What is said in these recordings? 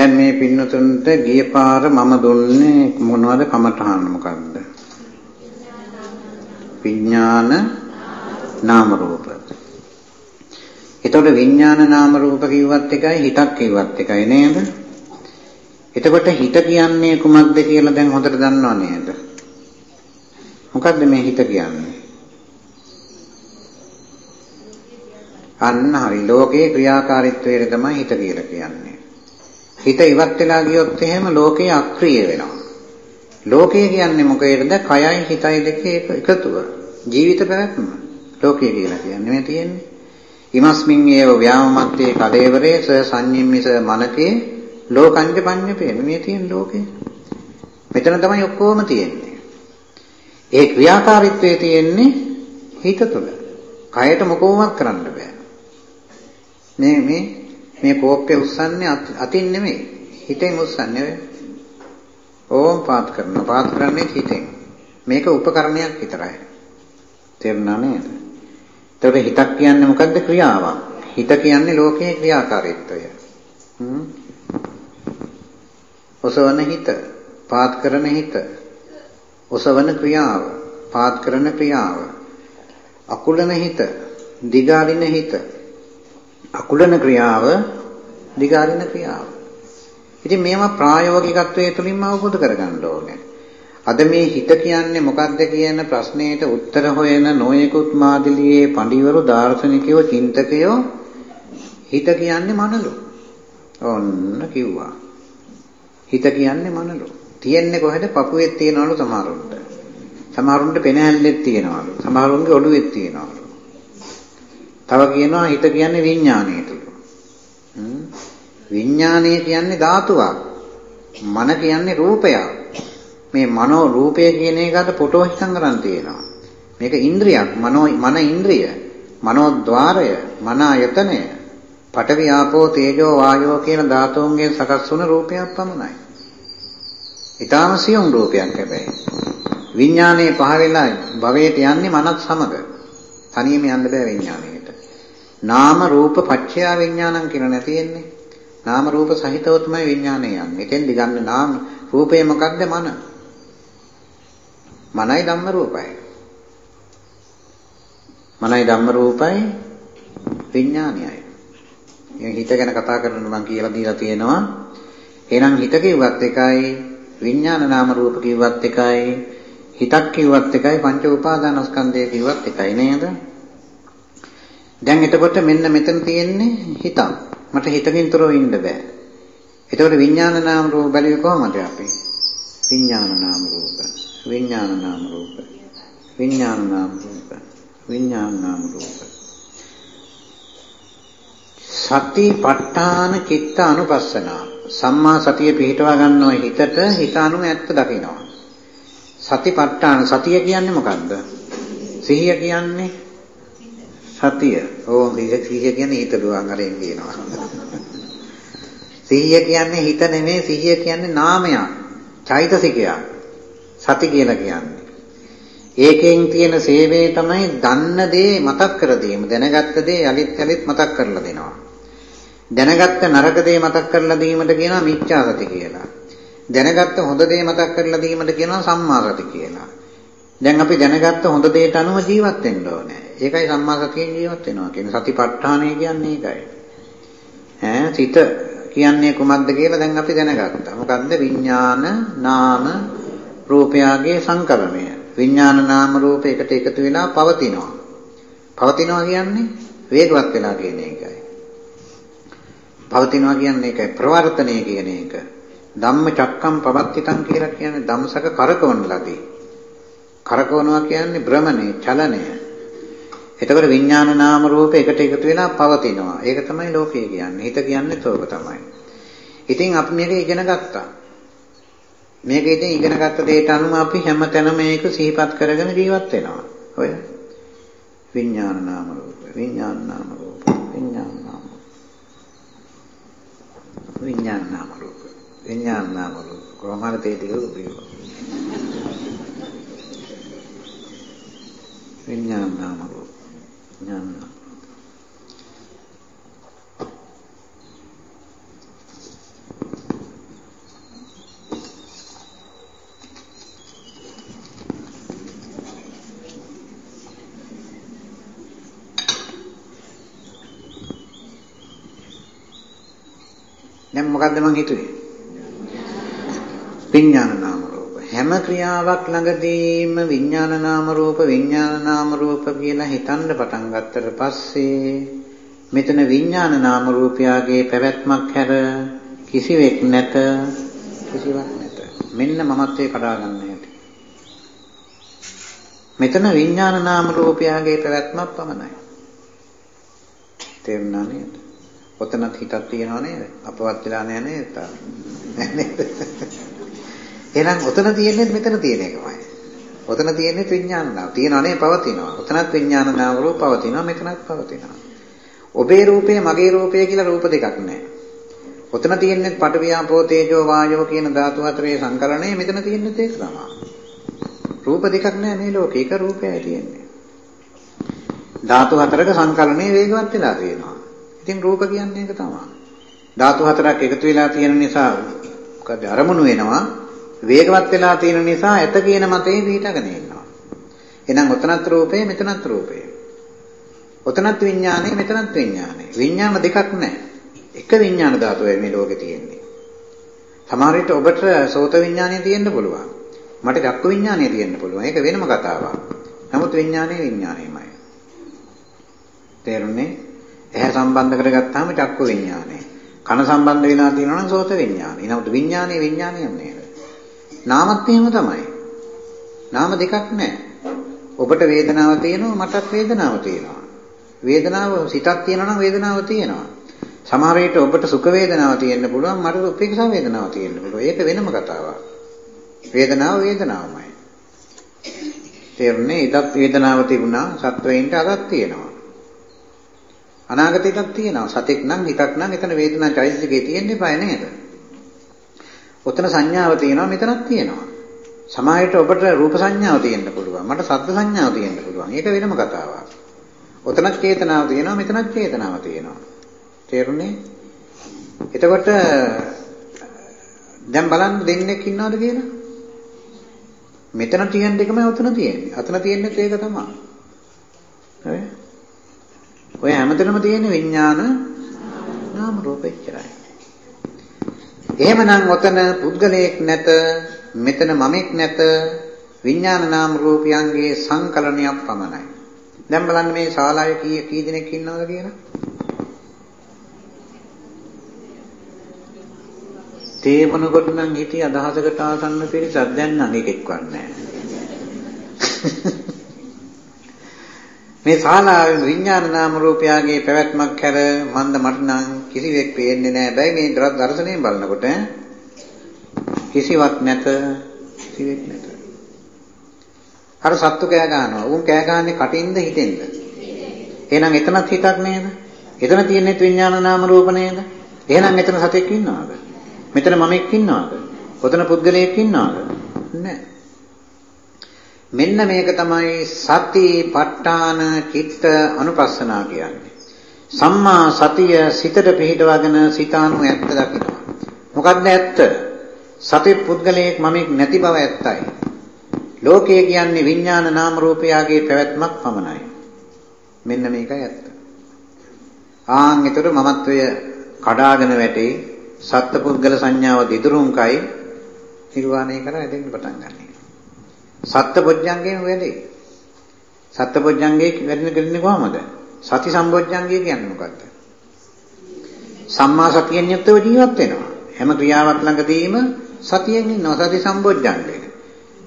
දැන් මේ පින්නතුන්ට ගිය පාර මම දුන්නේ මොනවද කමඨහන මොකද්ද? විඥාන නාම රූප. එතකොට විඥාන නාම රූප කිව්වත් එකයි හිතක් කිව්වත් එකයි නේද? එතකොට හිත කියන්නේ කුමක්ද කියලා දැන් හොඳට දන්නව නේද? මොකද්ද මේ හිත කියන්නේ? අන්න හරි ලෝකේ ක්‍රියාකාරීත්වයට තමයි හිත කියලා කියන්නේ. හිත ඉවත් වෙලා ගියොත් එහෙම ලෝකේ අක්‍රිය වෙනවා. ලෝකය කියන්නේ මොකේද? කයයි හිතයි දෙකේ එකතුව. ජීවිත පැවැත්ම. ලෝකය කියලා කියන්නේ මේ තියෙන්නේ. ඉමස්මින් ඒව ව්‍යාමමත්තේ කලේවරේ ස සංඤිම්මිස මනකේ ලෝකංජ පඤ්ඤපේ මේ තියෙන ලෝකේ. මෙතන තමයි ඔක්කොම තියෙන්නේ. ඒ ක්‍රියාකාරීත්වයේ තියෙන්නේ හිත තුළ. කයට මොකෝමත් කරන්න බෑ. මේ මේ මේ කෝප්පේ උස්සන්නේ අතින් නෙමෙයි. හිතෙන් උස්සන්නේ ඕම් පාත් කරනවා පාත් කරන්නේ හිතෙන්. මේක උපකරණයක් විතරයි. තේරුණා නේද? එතකොට හිතක් කියන්නේ මොකද්ද? ක්‍රියාවක්. හිත කියන්නේ ලෝකයේ ක්‍රියාකාරීත්වය. ඔසවන හිත පාත් කරන හිත ඔසවන ක්‍රියාව පාත් කරන ක්‍රියාව අකුලන හිත දිගාරින හිත අකුලන ක්‍රියාව දිගාරින ක්‍රියාව. ඉතින් මේවා ප්‍රායෝගිකත්වයේ තුලින්ම අවබෝධ කරගන්න ඕනේ. අද මේ හිත කියන්නේ මොකක්ද කියන ප්‍රශ්නයට උත්තර හොයන නොයෙකුත් මාදිලියේ පඬිවරු දාර්ශනිකයෝ චින්තකයෝ හිත කියන්නේ මනලු. ඔන්න කිව්වා. හිත කියන්නේ මනලු. තියෙන්නේ කොහෙද? පපුවේ තියනවලු සමහරුන්ට. සමහරුන්ට පෙනහැල්ලෙත් තියනවලු. සමහරුන්ගේ ඔළුවෙත් තියනවලු. තව කියනවා හිත කියන්නේ විඥාණයටලු. විඥාණය කියන්නේ ධාතුවක්. මන කියන්නේ රූපයක්. මේ මනෝ රූපය කියන එකට ෆොටෝ හිතන් කරන් තියෙනවා. මේක ඉන්ද්‍රියක්. මනෝ මන ඉන්ද්‍රිය. මනෝද්්වාරය, මන ආයතනය. පඨවි ආපෝ තේජෝ වායෝ කියන ධාතුන්ගෙන් සකස් වුණ රූපයක් පමණයි. ඊටාම සියුම් රූපයක් හැබැයි. විඥානයේ පහ වෙලා භවයට යන්නේ මනත් සමග. තනියම යන්න බෑ විඥානයට. නාම රූප පත්‍ය විඥානං කියලා නැතිෙන්නේ. නාම රූප සහිතව තමයි විඥානය යන්නේ. මෙතෙන් දිගන්නේ නාම රූපය මොකක්ද මන? මනයි ධම්ම රූපයි. මනයි ධම්ම රූපයි විඥානයයි. මේ හිත ගැන කතා කරනකොට මම කියලා දීලා තියෙනවා. එහෙනම් හිත කිව්වත් එකයි විඥාන නාම රූප කිව්වත් එකයි හිතක් කිව්වත් එකයි පංච උපාදානස්කන්ධය කිව්වත් එකයි නේද? දැන් එතකොට මෙන්න මෙතන තියෙන්නේ හිතක්. මට හිතකින් තොරව ඉන්න බෑ. එතකොට විඥාන නාම රූප බැලුවේ කොහමද අපි? විඥාන නාම රූප. විඥාන නාම රූප. විඥාන නාම රූප. විඥාන නාම රූප. සති ප ဋ ාණ චිත්ත අනුපස්සනා. සම්මා සතිය පිහිටවා ගන්නවා හිතට හිත අනුව ඇත්ත දකිනවා. සති ප ဋ ාණ සතිය කියන්නේ මොකද්ද? සිහිය කියන්නේ සතිය. ඕම් සිහිය කියන්නේ හිත දුවන් අරෙන් කියනවා. සිහිය කියන්නේ හිත නෙමෙයි සිහිය කියන්නේ නාමයක්. චෛතසිකයක්. සති කියලා කියන්නේ. ඒකෙන් තියෙන සේවය තමයි දන්න දේ මතක් කර දීම. දැනගත්ත දේ යලිත් යලිත් මතක් කරලා දෙනවා. දැනගත්ත නරක දේ මතක් කරලා දීමට කියනවා මිච්ඡා සති කියලා. දැනගත්ත හොඳ දේ මතක් කරලා දීමට කියනවා සම්මා සති කියලා. දැන් අපි දැනගත්ත හොඳ දේට අනුව ජීවත් වෙන්න ඕනේ. ඒකයි සම්මා සතියෙන් ජීවත් වෙනවා කියන්නේ සතිපට්ඨානය කියන්නේ ඒකයි. ඈ සිත කියන්නේ කුමක්ද කියලා දැන් අපි දැනගත්තා. මොකද්ද විඥාන නාම රූපයාගේ සංකලනය. විඥාන නාම රූප එකට එකතු වෙලා පවතිනවා. පවතිනවා කියන්නේ වේගවත් වෙලා කියන එකයි. පවතිනවා කියන්නේ ඒකයි ප්‍රවර්තනය කියන එක. ධම්ම චක්කම් පවත්තිතං කියලා කියන්නේ ධම්සක කරකවන ලදී. කරකවනවා කියන්නේ භ්‍රමණය, චලනය. එතකොට විඥාන නාම රූප එකට එකතු වෙලා පවතිනවා. ඒක තමයි ලෝකය කියන්නේ. හිත කියන්නේ තෝක තමයි. ඉතින් අපි මේක ඉගෙන ගත්තා. මේක ඉතින් ඉගෙන ගත්ත දෙයට අනුව අපි හැමතැනම මේක සිහිපත් කරගෙන ජීවත් වෙනවා. ඔය විඥාන නාම රූප, විඥාන නාම රූප, විඥාන නාම විඥාන නාම රූප, විඥාන නාම රූප. කොහොමද තේ ටික උපයෝ. විඥාන නාම රූප ඥානය. දැන් මොකද්ද මං හිතුවේ? විඥානන හැම ක්‍රියාවක් ළඟදීම විඥාන නාම රූප විඥාන නාම රූප කියලා හිතන්න පටන් ගත්තට පස්සේ මෙතන විඥාන නාම රූපයාගේ පැවැත්මක් හැර කිසිවෙක් නැත කිසිවක් නැත. මෙන්න මමත්වේ කඩා ගන්න හැටි. මෙතන විඥාන නාම රූපයාගේ පැවැත්මක් පමණයි. තේරුණා නේද? ඔතනත් හිතක් තියනව නේද? අපවත් වෙලා නෑ නේද? නේද? එහෙනම් ඔතන තියෙන්නේ මෙතන තියෙන එකමයි. ඔතන තියෙන්නේ විඥාන නාම. තියනවා නේ පවතිනවා. ඔතනත් විඥාන නාම රූප පවතිනවා මෙතනත් පවතිනවා. ඔබේ රූපය මගේ රූපය කියලා රූප දෙකක් නෑ. ඔතන තියෙන්නේ පඨවියාපෝ තේජෝ වායෝ කියන ධාතු හතරේ සංකලනය මෙතන තියෙන්නේ ඒක තමයි. රූප දෙකක් නෑ මේ ලෝකේ. එක රූපයයි තියෙන්නේ. ධාතු හතරක සංකලනයේ වේගවත් වෙලා තියෙනවා. ඉතින් රූප කියන්නේ ඒක තමයි. ධාතු හතරක් එකතු වෙලා තියෙන නිසා මොකද අරමුණු වෙනවා. වේගවත් වෙලා තියෙන නිසා ඇත කියන මතේ පිටගෙන ඉන්නවා. එහෙනම් ඔතනත් රූපේ මෙතනත් රූපේ. ඔතනත් විඥානේ මෙතනත් විඥානේ. විඥාන දෙකක් නැහැ. එක විඥාන ධාතුවයි මේ ලෝකේ තියෙන්නේ. සමහර විට ඔබට සෝත විඥානය තියෙන්න පුළුවන්. මට චක්කු විඥානය තියෙන්න පුළුවන්. ඒක වෙනම කතාවක්. නමුත් විඥානය විඥානයමයි. තේරුණේ? ඇහැ සම්බන්ධ කරගත්තාම චක්කු විඥානය. කන සම්බන්ධ වෙලා තියෙනවා නම් සෝත විඥානය. නමුත් විඥානය විඥානයම නේද? නාමත් එහෙම තමයි. නාම දෙකක් නැහැ. ඔබට වේදනාව තියෙනවා මටත් වේදනාව තියෙනවා. වේදනාව සිතක් තියෙනවා නම් වේදනාව තියෙනවා. සමහර විට ඔබට සුඛ වේදනාව තියෙන්න පුළුවන් මට උපේක්ෂා වේදනාව තියෙන්න පුළුවන්. ඒක වෙනම කතාවක්. වේදනාව වේදනාවමයි. තේරුණේ? ඉදත් වේදනාව තිබුණා සත්වයින්ට අදත් තියෙනවා. අනාගතයටත් තියෙනවා. සතෙක් නම් හිතක් නම් එතන වේදනා චෛතසිකේ තියෙන්න එපා නේද? ඔතන සංඥාව තියෙනවා මෙතනත් තියෙනවා. සමාහයට ඔබට රූප සංඥාව තියෙන්න පුළුවන්. මට ශබ්ද සංඥාව තියෙන්න පුළුවන්. ඒක වෙනම කතාවක්. ඔතනත් චේතනාව තියෙනවා මෙතනත් චේතනාව තියෙනවා. තේරුණේ? එතකොට දැන් බලන්න දෙන්නෙක් ඉන්නවද කියලා? මෙතන තියෙන එකමයි ඔතන තියෙන්නේ. අතන තියෙන්නේ ඒක තමයි. හරි? ඔය හැමතැනම තියෙන විඥාන නාම රූප එච්චරයි. එහෙමනම් ඔතන පුද්ගලයෙක් නැත, මෙතන මමෙක් නැත, විඥාන නාම රූපයන්ගේ සංකලනයක් පමණයි. දැන් බලන්න මේ ශාලාවේ කී කී දෙනෙක් ඉන්නවද කියලා? තේමනකොට නම් හිටිය අදහසකට ආසන්න පිරිසක් දැන් නම් එකෙක්වත් නැහැ. මේ ශාලාවේ විඥාන නාම රූපයගේ පැවැත්මක් හැර මන්ද මට නම් කිසිවෙක් පේන්නේ නැහැ. බෑ මේ දර්ශනයෙන් බලනකොට කිසිවක් නැත කිසිවෙක් නැත. අර සත්තු කෑ ගන්නවා. උන් කෑ ගන්නේ කටින්ද හිතෙන්ද? එහෙනම් එතනත් හිතක් නේද? එතන තියෙන්නේ විඥාන නාම රූප නේද? එහෙනම් එතන සතෙක් ඉන්නවද? මෙතන මමෙක් ඉන්නවද? ඔතන පුද්ගලයෙක් ඉන්නවද? නැහැ. මෙන්න මේක තමයි සති ප ဋ ාණ චිත්ත අනුපස්සනා කියන්නේ. සම්මා සතිය සිතට පිහිටවගෙන සිතානු ඇත්ත දකිනවා. මොකක්ද ඇත්ත? සති පුද්ගලයෙක් මමෙක් නැති බව ඇත්තයි. ලෝකය කියන්නේ විඥාන නාම රූපයාගේ පැවැත්මක් පමණයි. මෙන්න මේකයි ඇත්ත. ආන් ඒතර මමත්වය කඩාගෙන වැටේ සත්පුද්ගල සංඥාව දිදුරුම්කයි නිර්වාණය කරා දෙන්න පටන් ගන්නෙ. සත්පොඥංගයෙන් වැඩේ. සත්පොඥංගේ වැඩෙන කෙරෙන්නේ කොහමද? සති සම්බොඥංගය කියන්නේ මොකද්ද? සම්මා සතියෙන් යුක්තව ජීවත් වෙනවා. හැම ක්‍රියාවක් ළඟදීම සතියෙන් ඉන්නවා. සති සම්බොඥංගය.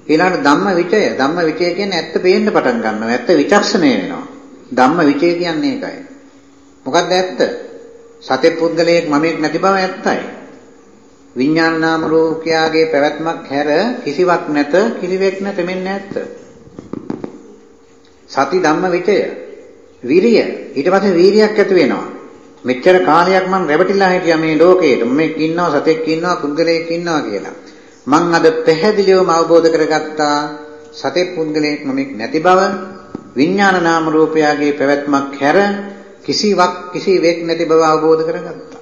ඊළඟට ධම්ම විචය. ධම්ම විචය කියන්නේ ඇත්ත පේන්න පටන් ගන්නවා. ඇත්ත විචක්ෂණය වෙනවා. ධම්ම විචය කියන්නේ ඒකයි. මොකද්ද ඇත්ත? සතේ පුද්ගලයෙක් මමෙක් නැති බව ඇත්තයි. විඥාන නාම රූපයාගේ පැවැත්මක් හැර කිසිවක් නැත කිසිවෙක් නැත මෙන්න ඇත්ත. සති ධම්ම විචය විරිය ඊට පස්සේ වීරියක් ඇති වෙනවා. මෙච්චර කාලයක් මම රැවටිලා හිටියා මේ ලෝකයේ. මේක ඉන්නවා සතෙක් ඉන්නවා පුද්ගලයෙක් ඉන්නවා කියලා. මං අද පැහැදිලිවම අවබෝධ කරගත්තා සතෙක් පුද්ගලයෙක් නොමෙක් නැති බව විඥාන නාම රූපයාගේ පැවැත්මක් හැර කිසිවක් කිසිවෙක් නැති බව අවබෝධ කරගත්තා.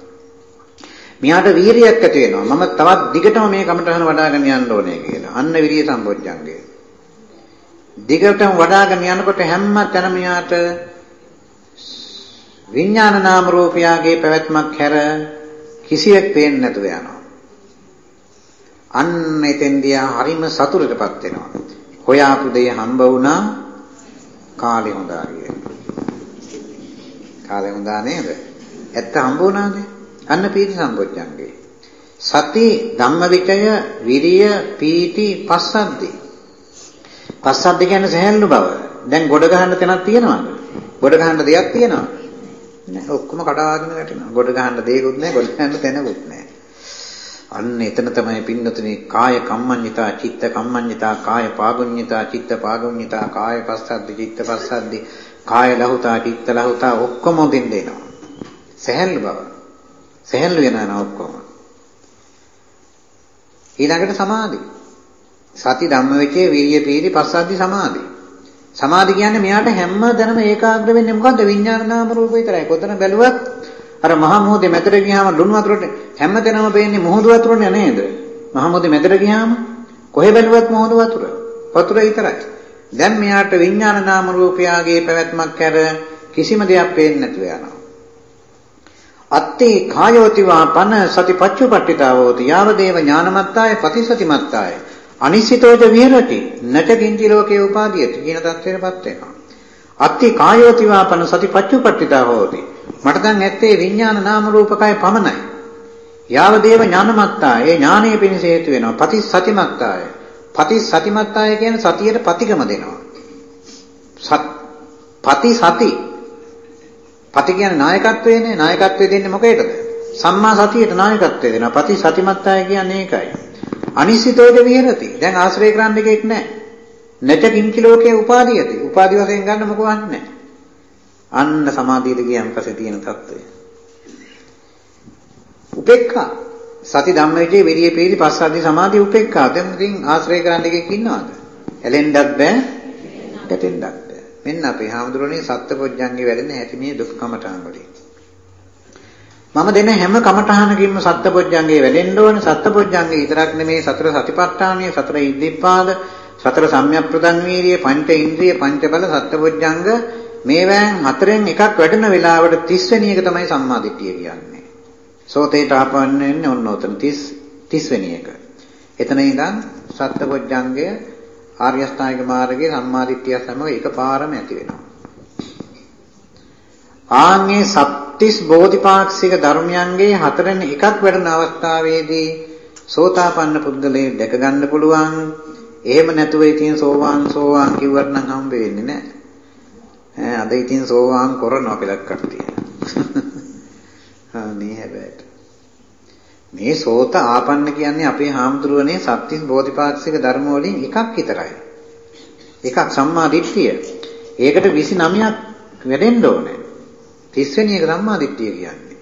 මෙයාට වීරියක් ඇති වෙනවා. මම තවත් දිගටම මේ කමටහන වඩ아가න යන්න ඕනේ කියලා. අන්න විරිය සම්පෝඥංගය. දිගටම වඩ아가න යනකොට හැම තැනම යාට විඥාන නාම රූපයාගේ පැවැත්මක් හැර කිසියෙක් පේන්නේ නැතුව යනවා. අන්න එතෙන්දී හරිම සතුටටපත් වෙනවා. හොයාපු දෙය හම්බ වුණා කාලේ හොඳා කියලා. කාලේ හොඳා නේද? ඇත්ත හම්බ වුණාද? අන්න පීති සම්පොච්චංගේ. සති ධම්මවිචය විරිය පීති පස්සද්දි. පස්සද්දි කියන්නේ සහැල්ලු බව. දැන් ගොඩ ගහන්න තැනක් තියෙනවද? ගොඩ ගහන්න දෙයක් තියෙනවද? නෑ ඔක්කොම කඩාගෙන වැටෙනවා. ගොඩ ගහන්න දෙයක්වත් නෑ, ගොඩ ගහන්න තැනකුත් නෑ. අන්න එතන තමයි පින්නතුනේ කාය කම්මඤ්ඤිතා චිත්ත කම්මඤ්ඤිතා කාය පාගුඤ්ඤිතා චිත්ත පාගුඤ්ඤිතා කාය පස්සද්දි චිත්ත පස්සද්දි කාය ලහුතා චිත්ත ලහුතා ඔක්කොම දෙන්න එනවා. සහැල්ලු බව. සහැල්ලු වෙනවා ඔක්කොම. ඊළඟට සමාධි. සති ධම්මවිචේ වීර්ය පීති පස්සද්ධි සමාධි. සමාධි කියන්නේ මෙයාට හැමදැනම ඒකාග්‍ර වෙන්නේ මොකද්ද? විඥාන නාම රූප විතරයි. කොතන බැලුවත් අර මහා මොහොතේ මැදට ගියාම ලුණු වතුරට හැමදැනම පේන්නේ මොහොත වතුරනේ නේද? මහා මොහොතේ මැදට ගියාම කොහෙ බැලුවත් මොහොත වතුර. වතුර විතරයි. දැන් මෙයාට විඥාන නාම රූපයාගේ පැවැත්මක් කර කිසිම දෙයක් පේන්නේ නැතුව යනවා. අත්තේ කායෝතිවා පන සතිපච්චුපට්ඨිතාවෝති යාවදේව ඥානමත්තාය පතිසතිමත්තාය අනිසිතෝජ විහෙරති. නච කිංචි ලෝකේ උපාදීයති කියන தත්වෙටපත් වෙනවා. අත්ති කායෝතිවා පන සතිපච්චුපට්ඨිතා හෝති. මට දැන් ඇත්තේ විඥාන නාම රූපකය පමණයි. යාවදේව ඥානමත්තා ඒ ඥානයේ පිණිස හේතු වෙනවා. පතිසතිමත්තාය. පතිසතිමත්තාය කියන්නේ සතියට පතිකම දෙනවා. සත් පති සති පති කියන්නේ නායකත්වයනේ. නායකත්වය දෙන්නේ මොකේද? සම්මා සතියට නායකත්වය දෙනවා. පති සතිමත්තාය කියන්නේ ඒකයි. අනිශ්චිතෝද විහෙරති. දැන් ආශ්‍රය කරන්න එකෙක් නැහැ. නැතකින් කිලෝකේ උපාදීයති. උපාදී වශයෙන් ගන්න මොකවත් නැහැ. අන්න සමාධියට ගියන් පස්සේ තියෙන తত্ত্বය. උපේක්ඛා සති ධම්මයේ විරිය පීරි පස්සද්ධි සමාධි උපේක්ඛා. දැන් ඉතින් ආශ්‍රය කරන්න එකෙක් ඉන්නවද? ඇලෙන්නත් බෑ. ගැටෙන්නත් බෑ. මෙන්න අපේ හාමුදුරනේ සත්‍තපොඥංගේ වැඩෙන හැටි මේ දුක්කමට අංගලේ. මම දෙන හැම කමඨහනකින්ම සත්පොඥංගේ වැඩෙන්න ඕනේ. සත්පොඥංගේ විතරක් නෙමේ සතර සතිපට්ඨානය, සතර ඉද්ධිපාද, සතර සම්‍යක්ප්‍රදං වීර්ය, පංච ඉන්ද්‍රිය, පංච බල සත්පොඥංග මේවැන් හතරෙන් එකක් වැඩෙන වෙලාවට 30 වෙනි එක තමයි සම්මාදිට්ඨිය කියන්නේ. සෝතේට ආපන්න වෙන්නේ ඔන්න ඔතන 30 30 වෙනි එක. එතන ඉඳන් සත්පොඥංගය ආර්ය අෂ්ටාංගික මාර්ගයේ සම්මාදිට්ඨිය සමග එකපාරම ඇති වෙනවා. ආන්ගේ සත්‍තිස් බෝධිපාක්ෂික ධර්මයන්ගේ හතරෙන් එකක් වැඩන අවස්ථාවේදී සෝතාපන්න පුද්ගලයෙක් දැක ගන්න පුළුවන්. එහෙම නැතුව ඉතින් සෝවාන් සෝවාන් කිව්වට නම් හම්බ වෙන්නේ නැහැ. ඈ අද ඉතින් සෝවාන් කරනවා පිළක් කට්ටිය. අනේ හැබැයි මේ සෝත ආපන්න කියන්නේ අපේ හාමුදුරුවනේ සත්‍තිස් බෝධිපාක්ෂික ධර්ම වලින් එකක් විතරයි. එකක් සම්මා දිට්ඨිය. ඒකට 29ක් වැඩෙන්න ඕනේ. 30 වෙනි එක සම්මා දිට්ඨිය කියන්නේ.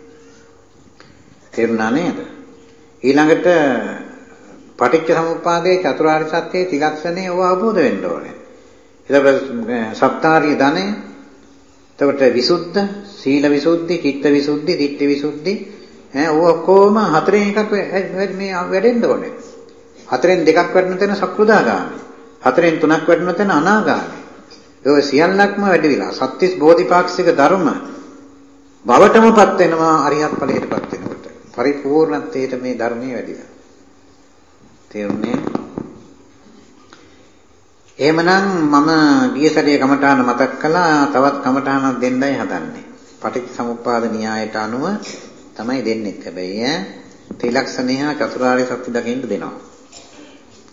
තේරුණා නේද? ඊළඟට පටිච්ච සමුප්පාදයේ චතුරාර්ය සත්‍යයේ ත්‍රිලක්ෂණේ ඔව අවබෝධ වෙන්න ඕනේ. එතකොට සප්තාරිය ධනෙ එතකොට විසුද්ධ, සීල විසුද්ධි, චිත්ත විසුද්ධි, ditthi විසුද්ධි ඈ ඔය ඔක්කොම හතරෙන් එකක් මේ වැඩෙන්න ඕනේ. හතරෙන් දෙකක් වැඩෙන තැන සක්‍රුදාගාමි. හතරෙන් තුනක් වැඩෙන තැන අනාගාමි. ඒ සියල්ලක්ම වැඩි විලා සත්‍තිස් බෝධිපාක්ෂික ධර්ම බවටමපත් වෙනවා අරිහත් ඵලයටපත් වෙනකොට. පරිපූර්ණත්වයට මේ ධර්මයේ වැඩිලා. තේරුණේ? එහෙමනම් මම ගිය සැරේ කමඨාන මතක් කළා තවත් කමඨානක් දෙන්නයි හදන්නේ. පටිච්ච සමුප්පාද න්‍යායට අනුව තමයි දෙන්නේ. හැබැයි ඈ ත්‍රිලක්ෂණය හා චතුරාර්ය සත්‍ය දකින්න දෙනවා.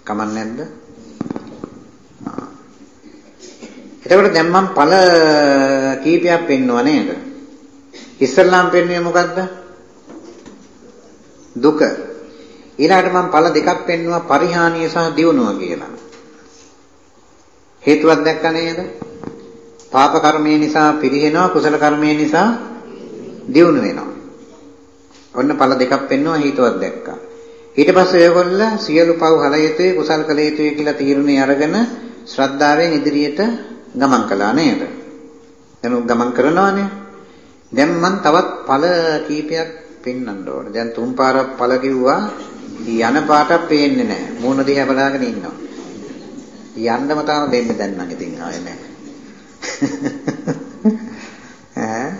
කමක් නැද්ද? එතකොට දැන් මම ඵල කීපයක් පෙන්වුවා නේද? ඉස්සල්ලාම් පෙන්වුවේ මොකද්ද? දුක. ඊළඟට මම ඵල දෙකක් පෙන්වුවා පරිහානිය සහ දියුණුව කියලා. හේතුවක් දැක්ක නේද? පාප කර්මය නිසා පිරිහෙනවා කුසල කර්මය නිසා දියුණු වෙනවා. ඔන්න ඵල දෙකක් පෙන්වුවා හේතුවක් දැක්කා. ඊට පස්සේ ඔයගොල්ලෝ සියලු පව් හල යුතුයි කුසල් කළ යුතුයි කියලා තීරණය අරගෙන ශ්‍රද්ධාවෙන් ඉදිරියට ගමන් කළා නේද? දැන් ගමන් කරනවානේ. දැන් මම තවත් ඵල කීපයක් පෙන්වන්න ඕනේ. දැන් තුන් පාරක් ඵල කිව්වා යන පාටක් පේන්නේ නැහැ. මූණ දිහා බලාගෙන ඉන්නවා. යන්නම තාම දෙන්නේ දැන් නම් ඉතින් ආයේ නැහැ. ඈ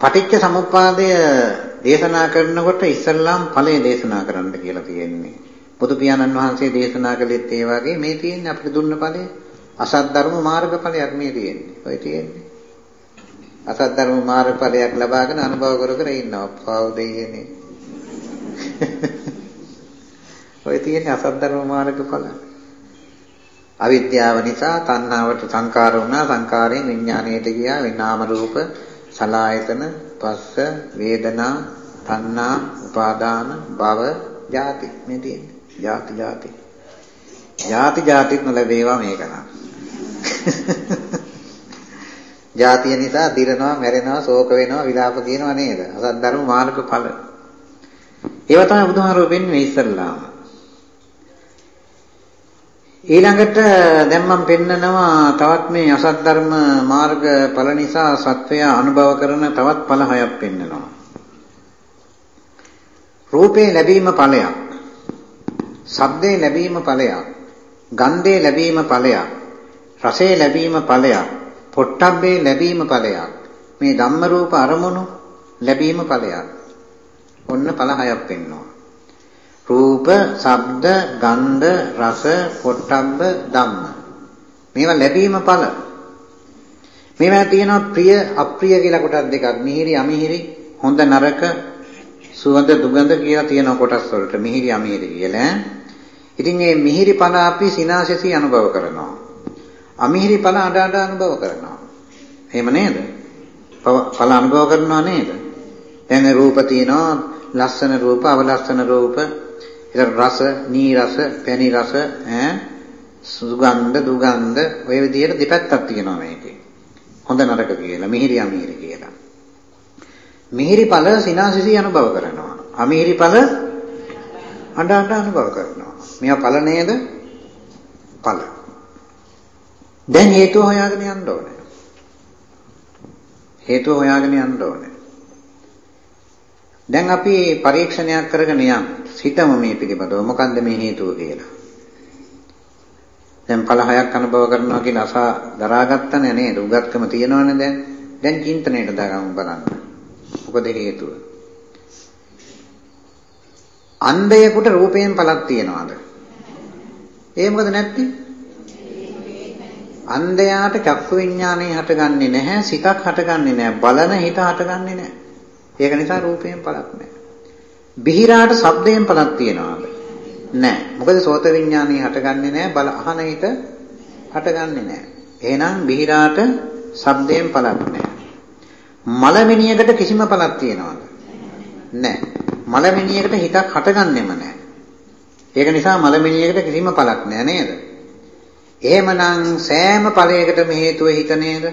පටිච්ච සමුප්පාදය දේශනා කරනකොට ඉස්සල්ලාම් ඵලය දේශනා කරන්න කියලා තියෙන්නේ. බුදු පියාණන් වහන්සේ දේශනා කළෙත් ඒ වගේ මේ තියෙන්නේ අපිට දුන්න ඵලය අසත් ධර්ම මාර්ග ඵලයක් මේ තියෙන්නේ. ඔය තියෙන්නේ. අසත් ධර්ම මාර්ග ඵලයක් ලබාගෙන අනුභව කර කර ඉන්නවා. පාව දෙයියනේ. ඔය තියෙන්නේ අසත් ධර්ම මාර්ග ඵල. අවිද්‍යාව නිසා තණ්හාවට සංකාර වුණා සංකාරයෙන් විඥාණයට ගියා විනාම රූප සලායතන පස්ස වේදනා තණ්හා උපාදාන භව ජාති මේ තියෙන්නේ ජාති ජාති ජාති ජාතිත් නොලැබේවා මේක නම් ජාතිය නිසා දිරනවා මැරෙනවා ශෝක වෙනවා විලාප කියනවා නේද අසත් ධර්ම මාර්ග ඵල ඒව තමයි බුදුහාරෝ වෙන්නේ ඉස්සල්ලාම ඊළඟට දැන් මම පෙන්නනවා තවත් මේ අසත් ධර්ම මාර්ග ඵල නිසා සත්වය අනුභව කරන තවත් ඵල හයක් පෙන්නනවා. රූපේ ලැබීම ඵලයක්. ශබ්දේ ලැබීම ඵලයක්. ගන්ධේ ලැබීම ඵලයක්. රසේ ලැබීම ඵලයක්. පොට්ටබ්බේ ලැබීම ඵලයක්. මේ ධම්ම රූප අරමුණු ලැබීම ඵලයක්. ඔන්න ඵල හයක් පෙන්වනවා. රූප, ශබ්ද, ගන්ධ, රස, පොට්ටබ්බ, ධම්ම. මේවා ලැබීම ඵල. මේවා තියෙනවා ප්‍රිය, අප්‍රිය කියලා කොටස් දෙකක්. මිහිරි, අමිහිරි, හොඳ නරක, සුවඳ, දුගඳ කියලා තියෙන කොටස් වලට මිහිරි, අමිහිරි කියලා. ඉතින් මේ මිහිරි ඵල අපි සිනාසෙසි අනුභව කරනවා. අමිහිරි ඵල අඩ අඩ අනුභව කරනවා. එහෙම නේද? ඵල අනුභව කරනවා නේද? දැන් රූප තියෙනවා ලස්සන රූප, අවලස්සන රූප, ඒක රස, නී රස, පැණි රස, ඈ සුගන්ධ, දුගන්ධ ඔය විදිහට දෙපැත්තක් තියෙනවා මේකේ. හොඳ නරක කියලා, මිහිරි අමිහිරි කියලා. මිහිරි ඵල සිනාසිසි අනුභව කරනවා. අමිහිරි ඵල අඬ අඬ අනුභව කරනවා. මේවා ඵල නේද? ඵල. දැන් හේතුව හොයාගෙන යන්න ඕනේ. හේතුව හොයාගෙන යන්න ඕනේ. දැන් අපි පරීක්ෂණයක් කරගෙන යමු. හිතමු මේ පිළිබඳව මොකන්ද මේ හේතුව කියලා. දැන් ඵල හයක් අනුභව කරනවා කියලා අසා දරාගත්තනේ නේද? උගත්කම තියෙනවනේ දැන්. දැන් චින්තනයට දාගමු බලන්න. මොකද හේතුව? අන්ධයෙකුට රූපයෙන් පළක් තියනවාද? ඒ මොකද නැත්තේ? අන්ධයාට චක්කු විඥානය හටගන්නේ නැහැ, සිතක් හටගන්නේ නැහැ, බලන හිත හටගන්නේ නැහැ. ඒක නිසා රූපයෙන් පළක් නැහැ. බිහිරාට ශබ්දයෙන් පළක් තියනවාද? නැහැ. මොකද සෝත විඥානේ හටගන්නේ නැහැ, බල අහන හිත හටගන්නේ නැහැ. එහෙනම් බිහිරාට ශබ්දයෙන් පළක් නැහැ. මලමිනියකට කිසිම පළක් තියනවාද? නැහැ. මලමිනියකට හිතක් හටගන්නෙම නැහැ. ඒක නිසා මලමිනියකට කිසිම පළක් නැහැ නේද? එහෙමනම් සෑම ඵලයකටම හේතුව හිත නේද?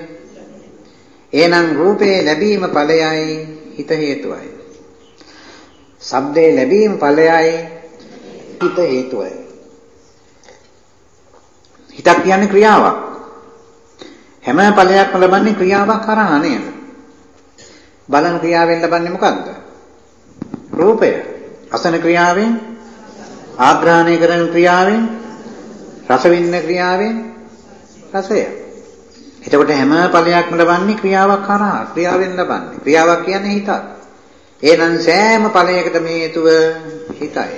එහෙනම් රූපේ ලැබීම ඵලයයි හිත හේතුවයි. ශබ්දේ ලැබීම ඵලයයි හිත හේතුවයි. හිතක් කියන්නේ ක්‍රියාවක්. හැම ඵලයක්ම ලබන්නේ ක්‍රියාවක් කරා නේද? බලන ක්‍රියාවෙන් ලබන්නේ මොකද්ද? රූපය. අසන ක්‍රියාවෙන් ආග්‍රහණය කරන ක්‍රියාවෙන් රස විඳින ක්‍රියාවෙන් රසය. එතකොට හැම ඵලයක්ම ලබන්නේ ක්‍රියාවක් කරා ක්‍රියාවෙන් ලබන්නේ. ක්‍රියාවක් කියන්නේ හිතක්. එහෙනම් සෑම ඵලයකටම හේතුව හිතයි.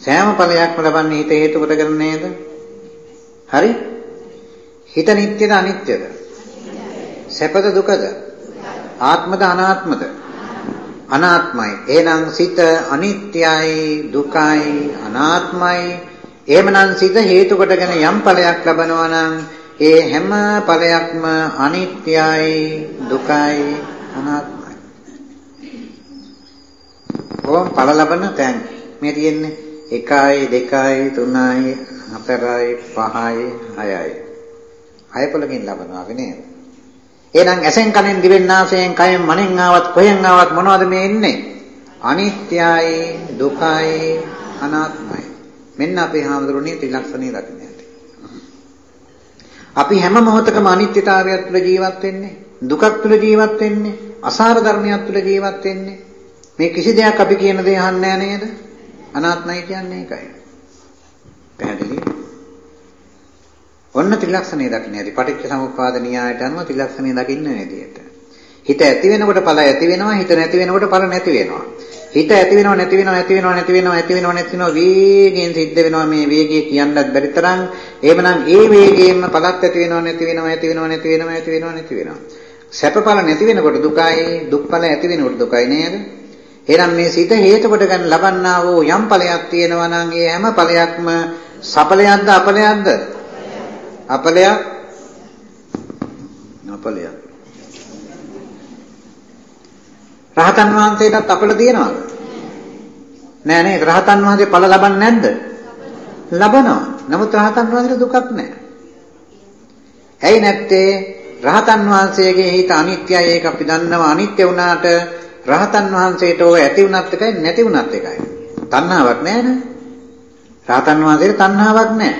සෑම ඵලයක්ම ලබන්නේ හිත හේතු කොටගෙන නේද? හරි? හිත නිට්ටයද අනිත්‍යද? සැපද දුකද? ආත්මද අනාත්මද? අනාත්මයි. එහෙනම් සිත අනිත්‍යයි, දුකයි, අනාත්මයි. එහෙමනම් සිත හේතු කොටගෙන යම් ඵලයක් ලබනවා නම් ඒ හැම ඵලයක්ම අනිත්‍යයි දුකයි අනාත්මයි. ඕම් ඵල ලබන තැන් මේ තියෙන්නේ 1යි 2යි 3යි 4යි 5යි 6යි. හය පොලකින් ලබනවා නේද? එහෙනම් ඇසෙන් කනෙන් දිවෙන් නාසයෙන් කයෙන් මනෙන් ආවත් කොහෙන් ආවත් මොනවද මේ එන්නේ? අනිත්‍යයි දුකයි අනාත්මයි. මෙන්න අපේ හාමුදුරනේ ත්‍රිලක්ෂණේ දකින්න. අපි හැම මොහොතකම අනිත්‍යතාවයක් තුළ ජීවත් වෙන්නේ දුකක් තුළ ජීවත් වෙන්නේ අසාර ධර්මයක් තුළ ජීවත් වෙන්නේ. මේ කිසි දෙයක් අපි කියන දේ අහන්නේ නේද? අනාත්මයි කියන්නේ ඒකයි. පැහැදිලි? ඔන්න ත්‍රිලක්ෂණය දකින්න ඇති. පටිච්ච සමුප්පාද න්‍යායට අනුව ත්‍රිලක්ෂණය දකින්න විදියට හිත ඇති වෙනකොට ඵල ඇති වෙනවා හිත නැති වෙනකොට ඵල නැති වෙනවා. හිත ඇති වෙනව නැති වෙනව ඇති වෙනව නැති වෙනව ඇති වෙනව නැති වෙනව වේගයෙන් සිද්ධ වෙනවා මේ වේගය කියන්නත් බැරි තරම්. එහෙමනම් ඒ වේගයෙන්ම පලක් ඇති වෙනව නැති වෙනව ඇති වෙනව නැති වෙනව ඇති වෙනව නැති වෙනව. සැපඵල නැති වෙනකොට දුකයි දුක්ඵල ඇති වෙනකොට දුකයි නේද? එහෙනම් මේ සිත හේතු කොට ගන්න ලබන්නා වූ යම් ඵලයක් තියෙනවා නම් ඒ හැම ඵලයක්ම සඵලයක්ද අපලයක්ද? අපලයක්. අපලයක්. රහතන් වහන්සේටත් අපල තියනවාද? නෑ නේද? රහතන් වහන්සේ ඵල ලබන්නේ නැද්ද? ලබනවා. නමුත් රහතන් වහන්සේට දුකක් නෑ. ඇයි නැත්තේ? රහතන් වහන්සේගේ හිත අනිත්‍යයි ඒක අපි දන්නවා අනිත්‍ය වුණාට රහතන් වහන්සේට ඕක ඇති වුණත් එකයි නැති වුණත් එකයි. තණ්හාවක් නෑනේ. රහතන් වහන්සේට තණ්හාවක් නෑ.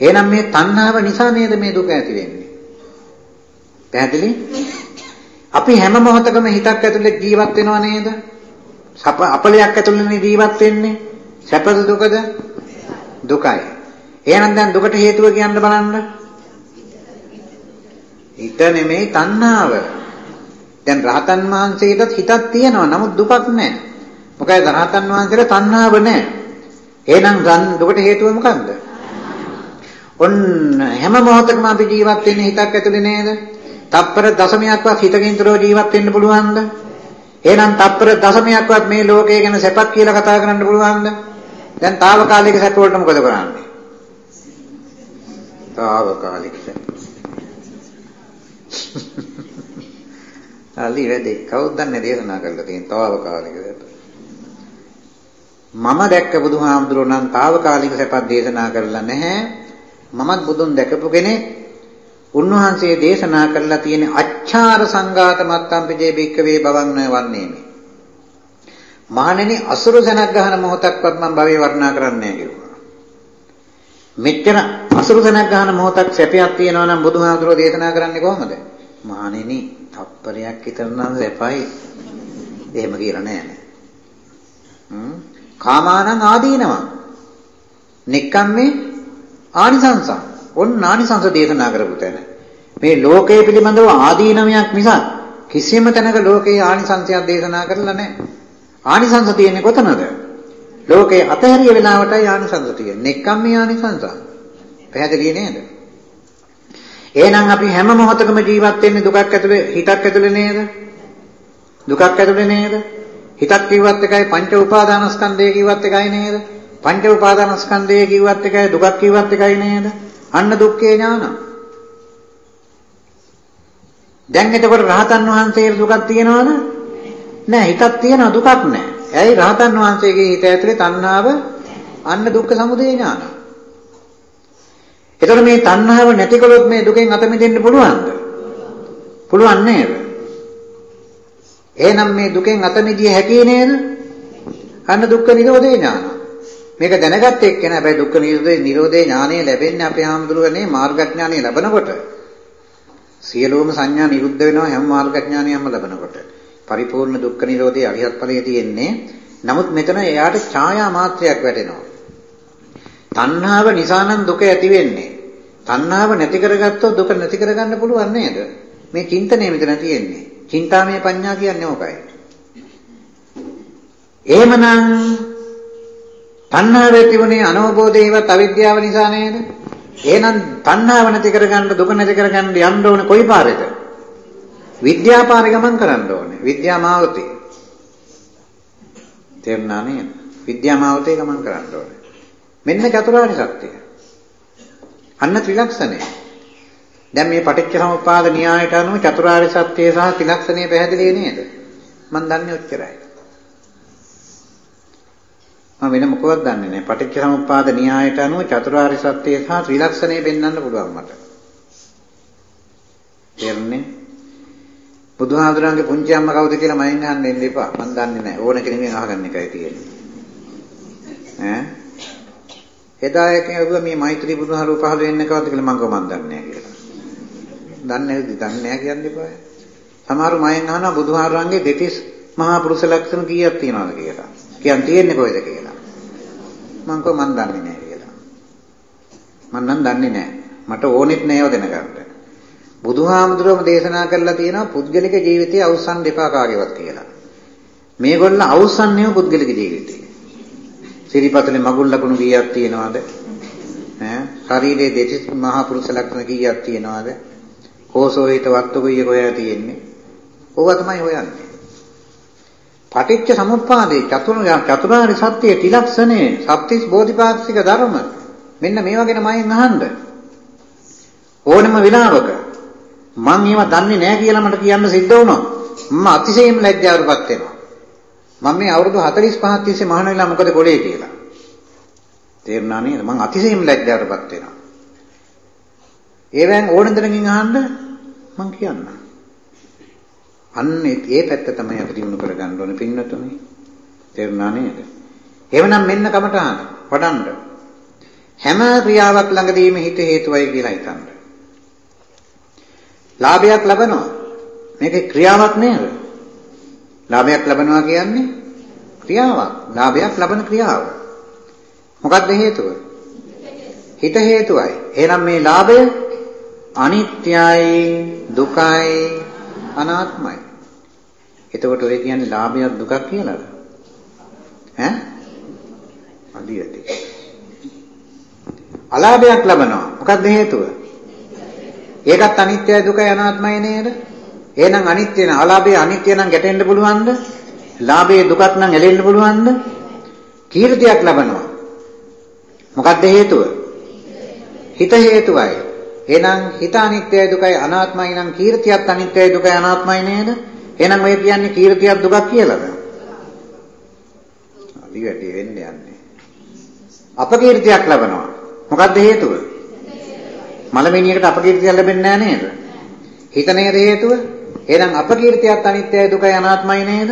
එහෙනම් මේ තණ්හාව නිසා නේද මේ දුක ඇති වෙන්නේ? පැහැදිලි? අපි හැම මොහොතකම හිතක් ඇතුලේ ජීවත් වෙනව නේද? අපලයක් ඇතුලේ ජීවත් වෙන්නේ. සැපද දුකද? දුකයි. එහෙනම් දැන් දුකට හේතුව කියන්න බලන්න. හිත නෙමෙයි තණ්හාව. දැන් රහතන් වහන්සේටත් හිතක් තියෙනවා. නමුත් දුකක් නැහැ. මොකද රහතන් වහන්සේට තණ්හාව නැහැ. එහෙනම් දුකට හේතුව මොකක්ද? ඔන්න හැම මොහොතකම අපි ජීවත් වෙන්නේ හිතක් ඇතුලේ නේද? තප්පර දශමයක්වත් හිතකින් තුරව ජීවත් වෙන්න පුළුවන්ද? එහෙනම් තප්පර දශමයක්වත් මේ ලෝකය ගැන සැපක් කියලා කතා කරන්න පුළුවන්ද? දැන් తాවකාලික සැප වලට මොකද කරන්නේ? తాවකාලික සැප. ali වැඩි කවුද දැන් දේශනා කරලා තියෙන తాවකාලික සැප. මම දැක්ක බුදුහාමුදුරුවෝ නම් తాවකාලික සැපක් දේශනා කරලා නැහැ. මමත් බුදුන් දැකපු කෙනෙක් උන්වහන්සේ දේශනා කරලා තියෙන අච්ඡාර සංඝාත මත්තම්පිජේ බික්කවේ බවන්න වන්නේමි. මහණෙනි අසුරු සනක් ගහන මොහොතක්වත් මම භවයේ වර්ණනා කරන්නේ නැහැ කිව්වා. මෙච්චර අසුරු සනක් ගහන මොහොතක් සැපයක් තියෙනවා නම් බුදුහාමුදුරෝ දේශනා කරන්නේ කොහොමද? මහණෙනි තප්පරයක් විතර නම් සැපයි. එහෙම කියලා නෑ නේ. හ්ම් කාමානං ආදීනවා. නික්කම්මේ ආනිසංසං ඔන්න ආනිසංස දේශනා කරපු තැන. මේ ලෝකයේ පිළිබඳව ආදීනමයක් මිසක් කිසිම තැනක ලෝකයේ ආනිසංසයක් දේශනා කරලා නැහැ. ආනිසංස තියෙන්නේ කොතනද? ලෝකයේ අතහැරිය වෙලාවටයි ආනිසංස තියෙන්නේ. නෙක්ඛම්මී ආනිසංස. පැහැදිලි නේද? එහෙනම් අපි හැම මොහොතකම ජීවත් වෙන්නේ දුකක් ඇතුලේ හිතක් ඇතුලේ නේද? දුකක් ඇතුලේ නේද? හිතක් කිව්වත් එකයි පංච උපාදානස්කන්ධය කිව්වත් එකයි නේද? පංච උපාදානස්කන්ධය කිව්වත් එකයි දුකක් කිව්වත් එකයි නේද? අන්න දුක්ඛේ ඥාන. දැන් එතකොට රහතන් වහන්සේට දුකක් තියෙනවද? නෑ හිතක් තියෙනවා දුකක් නෑ. ඇයි රහතන් වහන්සේගේ හිත ඇතුලේ තණ්හාව අන්න දුක්ඛ සමුදය ඥාන. එතකොට මේ තණ්හාව නැතිකොලොත් මේ දුකෙන් අත මිදෙන්න පුළුවන්ද? පුළුවන් නේද? එහෙනම් මේ දුකෙන් අත මිදිය හැකි නේද? අන්න දුක්ඛ නිරෝධේ ඥාන. මේක දැනගත්ත එක්කෙනා හැබැයි දුක්ඛ නිරෝධේ නිරෝධේ ඥානය ලැබෙන්නේ අපේ ආමතුරුනේ මාර්ගඥානය ලැබනකොට. සියලුම සංඥා නිරුද්ධ වෙනවා හැම මාර්ගඥානයක්ම ලැබනකොට. පරිපූර්ණ දුක්ඛ නිරෝධේ අරිහත් ඵලයේ තියෙන්නේ. නමුත් මෙතන එයාට ඡායා මාත්‍රයක් වැටෙනවා. තණ්හාව නිසා නම් දුක ඇති වෙන්නේ. තණ්හාව නැති කරගත්තොත් දුක නැති කරගන්න පුළුවන් නේද? මේ චින්තනය මෙතන තියෙන්නේ. චින්තාමය පඤ්ඤා කියන්නේ ඕකයි. එහෙමනම් තණ්හාව ඇතිවනේ අනවබෝධයවත් අවිද්‍යාව නිසා නේද? එහෙනම් තණ්හාව නැති කරගන්න දුක නැති කරගන්න යන්න ඕනේ කොයි පාරේද? විද්‍යාපාරේ ගමන් කරන්න ඕනේ. විද්‍යාමාවතේ. තේරුණා නේද? විද්‍යාමාවතේ ගමන් කරන්න ඕනේ. මෙන්න චතුරාර්ය සත්‍යය. අන්න ත්‍රිලක්ෂණය. දැන් මේ පටිච්ච සමුප්පාද න්‍යායට අනුව චතුරාර්ය සත්‍යය සහ ත්‍රිලක්ෂණය පැහැදිලි නේද? මම දන්නේ ඔච්චරයි. මම වෙන මොකවත් දන්නේ නැහැ. පටිච්ච සමුප්පාද න්‍යායට අනුව චතුරාර්ය සත්‍ය සහ ත්‍රිලක්ෂණය පෙන්වන්න පුළුවන් මට. තේරුණේ? බුදුහාඳුරන්ගේ පුංචි අම්මා කවුද කියලා මයින් අහන්න එන්න එපා. මම දන්නේ නැහැ. ඕන කෙනෙක්ගෙන් අහගන්න එකයි තියෙන්නේ. ඈ? එදා එකේ මේ මෛත්‍රී බුදුහාරු පහළ වෙන්න කවද්ද කියලා මම කොහොමද දන්නේ කියලා. දන්නේ නැද්ද? දන්නේ නැහැ කියන්න එපා. සමහරු මයින් අහනවා බුදුහාරුන්ගේ දෙතිස් මහා පුරුෂ ලක්ෂණ කීයක් තියෙනවද කියලා. කියන් තියෙන්නේ කොයිද කියලා. මං කව මන් දන්නේ නැහැ කියලා. මං නම් දන්නේ නැහැ. මට ඕනෙත් නෑව දැනගන්න. බුදුහාමුදුරුවම දේශනා කරලා තියෙනවා පුද්ගලික ජීවිතය අවසන් දෙපා කාගේවත් කියලා. මේගොල්ල අවසන්නේම පුද්ගලික ජීවිතේ. සිරිපතලේ මගුල් ලකුණු කීයක් තියෙනවද? ඈ ශරීරයේ දෙතිස් මහා පුරුෂ ලක්ෂණ කීයක් තියෙනවද? කෝසෝ හිත වත්තුකුය කොහෙද තියෙන්නේ? ඕවා තමයි හොයන්නේ. පටිච්ච සමුප්පාදේ චතුරාර්ය සත්‍යයේ තිලක්ෂණේ සත්‍තිස් බෝධිපාක්ෂික ධර්ම මෙන්න මේවා ගැන මයෙන් අහන්න. ඕනම විලාවක මං ඒවා දන්නේ නැහැ කියලා මට කියන්න සිද්ධ වුණා. මම අතිශයින්ම ලැජ්ජාවටපත් වෙනවා. මම මේ අවුරුදු 45ක් තිස්සේ මහාන වෙලා මොකද කොලේ කියලා. තේරුණා නේද? මං අතිශයින්ම ලැජ්ජාවටපත් වෙනවා. ඒවෙන් ඕන දෙනකින් අහන්න මං කියන්නම්. අන්න ඒ පැත්ත තමයි අපි දිනු කරගන්න ඕනේ පින්නතුනේ. තේරුණා නේද? එවනම් මෙන්න කමටහන වඩන්න. හැම ක්‍රියාවක් ළඟදීම හිත හේතුවයි කියලා හිතන්න. ලාභයක් ලබනවා. මේකේ ක්‍රියාවක් නේද? ලාභයක් ලබනවා කියන්නේ ක්‍රියාවක්. ලාභයක් ලබන ක්‍රියාව. මොකක්ද හේතුව? හිත හේතුවයි. එහෙනම් මේ ලාභය අනිත්‍යයි, දුකයි, අනාත්මයි. එතකොට ඔය කියන්නේ ලාභයක් දුකක් කියලාද? ඈ? අදියටි. අලාභයක් ලබනවා. මොකක්ද හේතුව? ඒකත් අනිත්‍යයි දුකයි අනාත්මයි නේද? එහෙනම් අනිත්‍ය නම් අලාභය අනිත්‍ය නම් ගැටෙන්න පුළුවන්ද? ලාභයේ දුකක් නම් ඇලෙන්න පුළුවන්ද? කීර්තියක් ලබනවා. මොකක්ද හේතුව? හිත හේතුවයි. එහෙනම් හිත අනිත්‍යයි දුකයි අනාත්මයි නම් කීර්තියත් අනිත්‍යයි දුකයි අනාත්මයි නේද? එහෙනම් ඔය කියන්නේ කීර්තියක් දුකක් කියලාද? අපි වැඩි වෙන්න යන්නේ. අපකීර්තියක් ලබනවා. මොකක්ද හේතුව? මලමිනියකට අපකීර්තියක් ලැබෙන්නේ නැහැ නේද? හිත නේද හේතුව? එහෙනම් අපකීර්තියත් අනිත්‍යයි දුකයි අනාත්මයි නේද?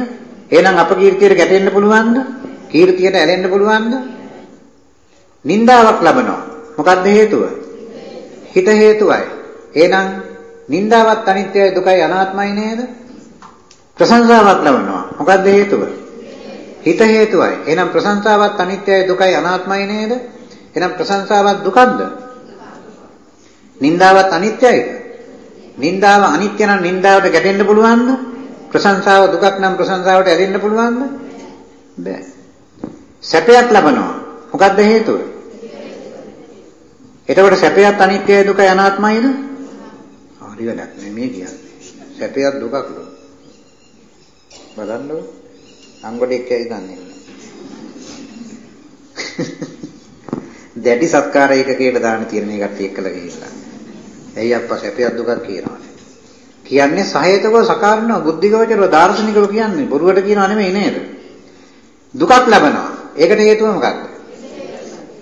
එහෙනම් අපකීර්තියට ගැටෙන්න පුළුවන්ද? කීර්තියට ඇලෙන්න පුළුවන්ද? නින්දාවක් ලබනවා. මොකක්ද හේතුව? හිත හේතුවයි. එහෙනම් නින්දාවත් අනිත්‍යයි දුකයි අනාත්මයි නේද? ප්‍රශංසාවක් ලබනවා. මොකක්ද හේතුව? හිත හේතුවයි. එහෙනම් ප්‍රශංසාවත් අනිත්‍යයි දුකයි අනාත්මයි නේද? එහෙනම් ප්‍රශංසාවක් දුකක්ද? නින්දාවත් අනිත්‍යයිද? නින්දාව අනිත්‍ය නම් නින්දාවට ගැටෙන්න පුළුවන්ද? ප්‍රශංසාව දුකක් නම් ප්‍රශංසාවට ඇලෙන්න පුළුවන්ද? බෑ. සැපයක් ලබනවා. මොකක්ද හේතුව? එතකොට සැපයත් අනිත්‍යයි දුකයි අනාත්මයිද? හරි වැඩක් නෙමෙයි කියන්නේ. සැපයක් දුකක් ලෝ. බලන්නකො. අංගොඩෙක් ඇයි දන්නේ දැඩි සත්කාරයක කියලා දාන තියෙන එකට එක්කලා ගිහිල්ලා. ඇයි අප්පා සැපයක් දුකක් කියනවානේ. කියන්නේ සහේතකව සකාරණව බුද්ධිගවචරව දාර්ශනිකව කියන්නේ බොරුවට කියනව නෙමෙයි නේද? දුකක් ලබනවා. ඒකට හේතුව මොකක්ද?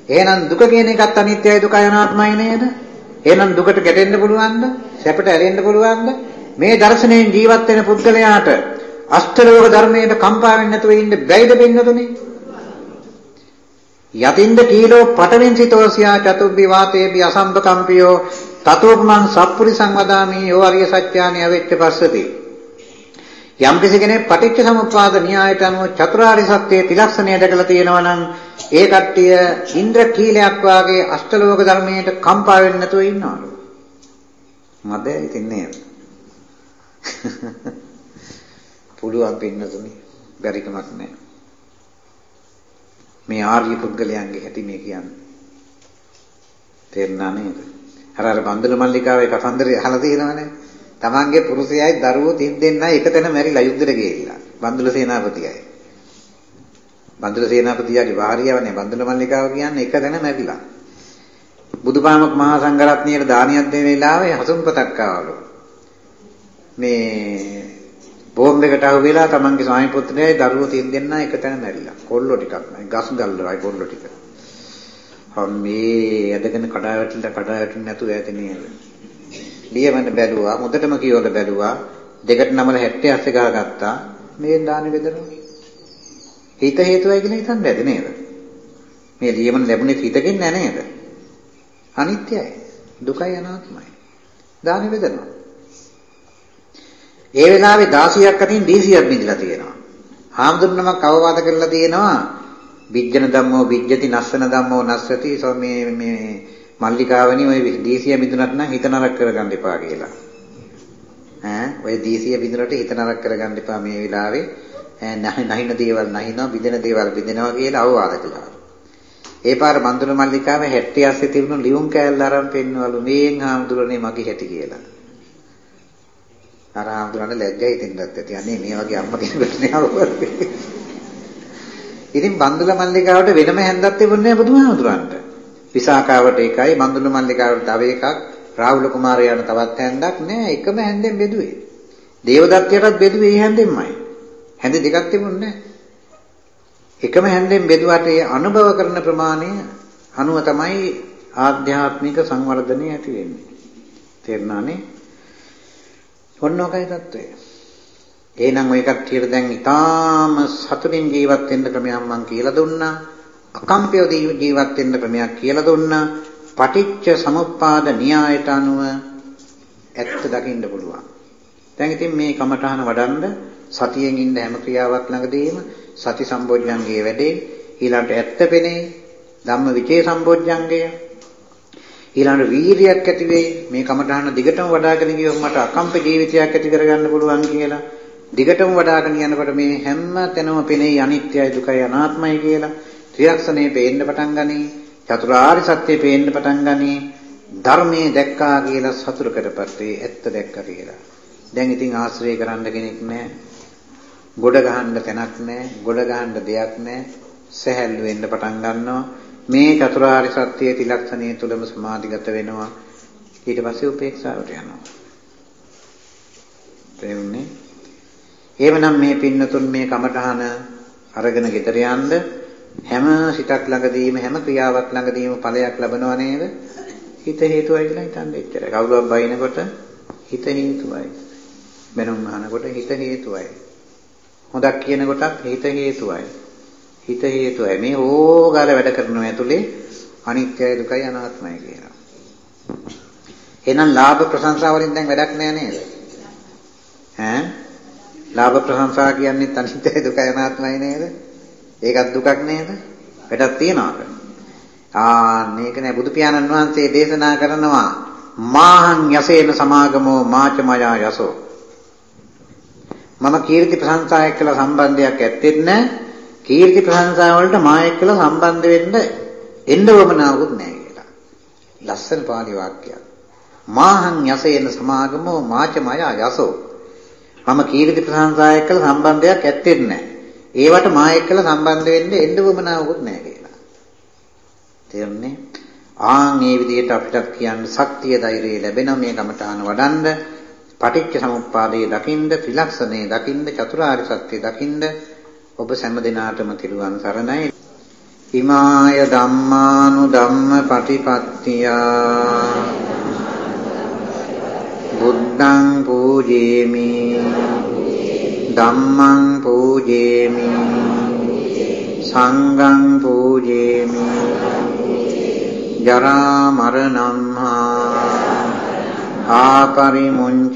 එහෙනම් දුක කියන එකත් අනිත්‍යයි දුකයි අනාත්මයි නේද? එහෙනම් දුකට ගැටෙන්න පුළුවන්ද? සැපට ඇලෙන්න පුළුවන්ද? මේ දර්ශනයෙන් ජීවත් වෙන පුද්ගලයාට අෂ්ටලෝක ධර්මයට කම්පා වෙන්නේ නැතුව ඉන්න බැයිද බින්නතුනේ? යතින්ද කීලෝ පඨවෙන් සිතෝසියා චතුබ්බි වාතේබි අසම්බකම්පියෝ තතෝපමං සප්පුරිසං වදාමි යෝ අරිය සත්‍යානි අවෙච්ච පස්සති. යම් කෙනෙක් පටිච්ච සමුප්පාද න්‍යායට අනුව චතුරාර්ය සත්‍යයේ ත්‍රිලක්ෂණය දැකලා තියෙනවා නම් ඒ කට්ටිය ඉන්ද්‍ර කීලයක් වාගේ අෂ්ටලෝක ධර්මයට කම්පා වෙන්නේ නැතුව ඉන්නවලු මදේ ඉතින් නේද පුළුවන් පින්නතුනි බැරිකමක් නැහැ මේ ආර්ය පුද්ගලයන්ගේ හැටි මේ කියන්නේ. තේරුණා නේද? අර අර බන්දල මල්ලිකාවේ කතන්දරය අහලා තියෙනවනේ. තමන්ගේ පුරුෂයයි දරුවෝ තින් දෙන්නයි එකතැන මැරිලා යුද්ධෙට ගිහිල්ලා. බන්දුල සේනාපතියයි. බන්දුල සේනාපතියාගේ භාර්යාවනේ බන්දුල මල්ලිකාව කියන්නේ එකතැන මැරිලා. බුදුපාමක මහා සංඝරත්නයේ දානියක් දෙන වෙලාවේ හසුන්පතක් ආවලු. මේ බෝම්බ එකට අහු වෙලා තමන්ගේ ස්වාමි පුත්‍රයයි දරුවෝ තින් දෙන්නා එකතැන මැරිලා. කොල්ලෝ ටිකක් නයි ගස් ගල් වලයි කොල්ලෝ ටික. මේ ඇදගෙන කඩා වැටිලා කඩා වැටෙන්නේ නැතුව ඇති නේද? ලියවන්න බැලුවා මුදටම කියවල බැලුවා දෙකට නමල 70 ඇස්සේ ගහගත්තා මේ දාන බෙදනවා. හිත හේතුවයි කියලා හිතන්න ඇද නේද? මේ ලියවන්න ලැබුණේ හිතකින් නෑ නේද? අනිත්‍යයි. දුකයි අනාත්මයි. දාන බෙදනවා. ඒ වෙලාවේ 16ක් අතින් 200ක් බිඳලා තියෙනවා. හාමුදුරනමක් අවවාද කරලා තියෙනවා විජ්ජන ධම්මෝ විජ්ජති නස්සන ධම්මෝ නස්සති සෝ මේ මේ මල්ලිකාවනි ඔය 200 මිදුනට නම් හිත නරක කරගන්න එපා කියලා. ඈ ඔය දීසිය බිඳුනට හිත නරක කරගන්න එපා මේ වෙලාවේ. නැහින දේවල් නැහිනවා, බිඳෙන දේවල් බිඳෙනවා කියලා අවවාද කළා. ඒ පාර මන්දුර මල්ලිකාව 70 ඇස්සේ තිබුණු ලියුම් කෑල්ල අරන් පෙන්වලු මේන් හාමුදුරනේ මගේ හැටි කියලා. අර හාමුදුරන්ට ලැජ්ජයි ඉතින්වත් ඇති. අනේ මේ වගේ අම්ම කෙනෙකුට නේ ඉතින් බන්දුල මල්ලිකාවට වෙනම හැන්දක් තිබුණේ බුදුහාමුදුරන්ට. විසාකාවට එකයි, බන්දුල මල්ලිකාවට තව එකක්, රාහුල කුමාරයාට තවත් හැන්දක් නෑ. එකම හැන්දෙන් බෙදුවේ. දේවදත්තයටත් බෙදුවේ මේ හැන්දෙන්මයි. හැන්ද දෙකක් තිබුණේ නෑ. එකම හැන්දෙන් බෙදුවට ඒ අනුභව කරන ප්‍රමාණය අනුව තමයි ආධ්‍යාත්මික සංවර්ධනය ඇති වෙන්නේ. තේරුණානේ? ඔන්නෝකයි தত্ত্বය. එහෙනම් ඔය කට්ටියට දැන් ඊටාම සතුටින් ජීවත් වෙන්න ක්‍රමයක් මම කියලා දුන්නා. අකම්පිය ජීවත් වෙන්න ක්‍රමයක් කියලා දුන්නා. පටිච්ච සමුප්පාද න්‍යායට අනුව ඇත්ත දකින්න පුළුවන්. දැන් ඉතින් මේ කමඨහන වඩන්න සතියෙන් ඉන්න හැම ක්‍රියාවක් ළඟදීම සති සම්බොජ්ජංගයේ වැඩේ ඊළඟට ඇත්ත පෙනේ ධම්ම විචේ සම්බොජ්ජංගය ඊළඟට වීරියක් ඇති වෙයි. මේ කමඨහන දිගටම වඩ아가න ගියොත් මට අකම්ප ජීවිතයක් ඇති කරගන්න පුළුවන් කියලා. දිගටම වඩ아가න යනකොට මේ හැම තැනම පෙනෙයි අනිත්‍යයි දුකයි අනාත්මයි කියලා. ත්‍රිලක්ෂණේ පේන්න පටන් ගනි. චතුරාර්ය සත්‍යය පේන්න පටන් ගනි. ධර්මයේ දැක්කා කියලා සතුටකටපත් වෙයි ඇත්ත දැක්කා කියලා. දැන් ඉතින් ආශ්‍රය කරන්න කෙනෙක් නැහැ. ගොඩ ගහන්න තැනක් නැහැ. ගොඩ ගහන්න දෙයක් නැහැ. සැහැල්ලු වෙන්න පටන් ගන්නවා. මේ චතුරාර්ය සත්‍යයේ තිලක්ෂණයේ තුලම සමාධිගත වෙනවා. ඊට පස්සේ උපේක්ෂාවට යනවා. තේරුණේ? එහෙමනම් මේ පින්නතුන් මේ කමඨහන අරගෙන ගෙදර යන්න හැම සිතක් ළඟදීම හැම ක්‍රියාවක් ළඟදීම ඵලයක් ලැබනව නේද? හිත හේතුවයි කියලා හිතන්න එච්චරයි. කවුරුවක් බයිනකොට හිත හේතුවයි. බැනුම් අහනකොට හිත හේතුවයි. හොඳක් කියන කොටත් හිත හේතුවයි. හිත හේතුවයි. මේ ඕගාල වැඩ කරනවා ඇතුලේ අනිත්‍යයි දුකයි අනාත්මයි කියනවා. එහෙනම් ලාභ ප්‍රශංසා වලින් දැන් වැඩක් නෑ නේද? ඈ? ලාභ ප්‍රශංසා කියන්නේ අනිත්‍යයි දුකයි අනාත්මයි නේද? ඒකත් දුකක් නේද? වැඩක් තියනවාද? ආ මේක නෑ බුදු පියාණන් වහන්සේ දේශනා කරනවා මාහං යසේන සමාගමෝ මාචමයා යසෝ මම කීර්ති ප්‍රශංසා එක්කලා සම්බන්ධයක් ඇත්තෙත් නැහැ. කීර්ති ප්‍රශංසා වලට මා එක්කලා සම්බන්ධ වෙන්න එන්න වමනාවකුත් නැහැ කියලා. ලස්සන පාළි වාක්‍යයක්. මාහං යසේන සමාගමෝ මාචමය යසෝ. මම කීර්ති ප්‍රශංසා එක්කලා සම්බන්ධයක් ඇත්තෙත් නැහැ. ඒවට මා එක්කලා සම්බන්ධ වෙන්න එන්න වමනාවකුත් නැහැ කියලා. තේරුණේ? ආන් මේ විදිහට අපිට කියන්න ශක්තිය ධෛර්යය ලැබෙන මේ කමඨාන වඩන්න පටිච්ච සමුප්පාදයේ දකින්ද ත්‍රිලක්ෂණේ දකින්ද චතුරාර්ය සත්‍ය දකින්ද ඔබ සෑම දිනාටම තිරුවන් සරණයි. හිමාය ධම්මානු ධම්ම පටිපත්තිය. බුද්ධං පූජේමි. ධම්මං පූජේමි. සංඝං පූජේමි. ජරා මරණම්හා ආපරිමුංචිස්සාමි.